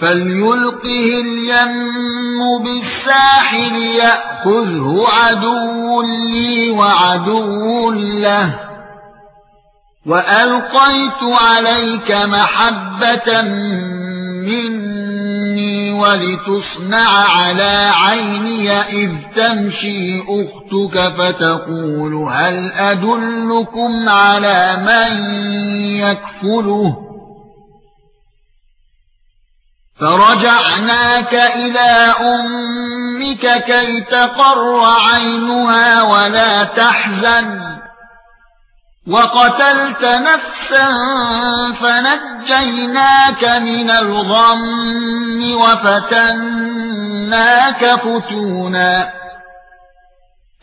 فليلقه اليم بالساحل يأخذه عدو لي وعدو له. وألقيت عليك محبة مني ولتصنع على عيني إذ تمشي أختك فتقول هل أدلكم على من يكفله؟ فرجعناك إلى أمك كي تقر عينها ولا تحزن. وقتلت نفسا فنجيناك من الغم وفتناك فتونا.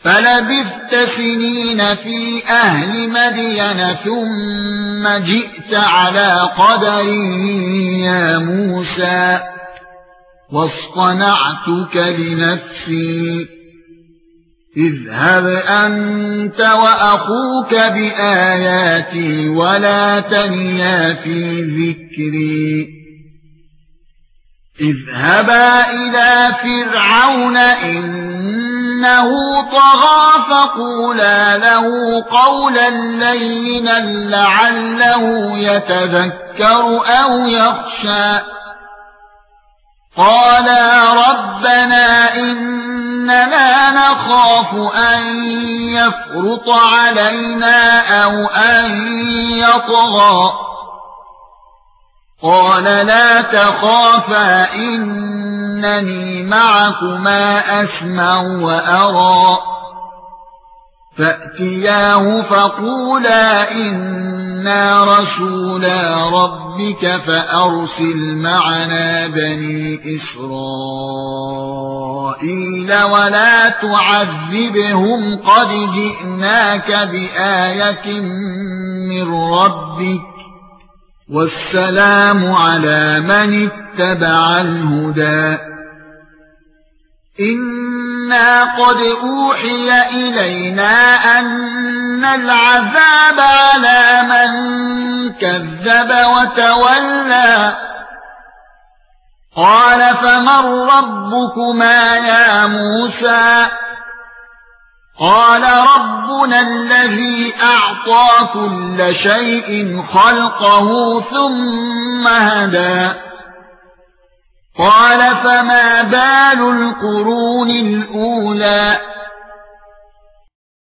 فلبثت سنين في أهل مدين ثم جئت على قدر يا موسى واصطنعتك لنفسي. اذهب أنت وأخوك بآياتي ولا تنيا في ذكري. اذهبا إلى فرعون انه طغى فقولا له قولا لينا لعله يتذكر أو يخشى قالا ربنا اننا نخاف ان يفرط علينا أو ان يطغى قال لا تخافا إنني معكما أسمع وأرى. فأتياه فقولا إنا رسولا ربك فأرسل معنا بني إسرائيل ولا تعذبهم قد جئناك بآية من ربك. والسلام على من اتبع الهدى. إنا قد أوحي إلينا أن العذاب على من كذب وتولى. قال فمن ربكما يا موسى؟ قال ربنا الذي أعطى كل شيء خلقه ثم هدى. قال فما بال القرون الأولى؟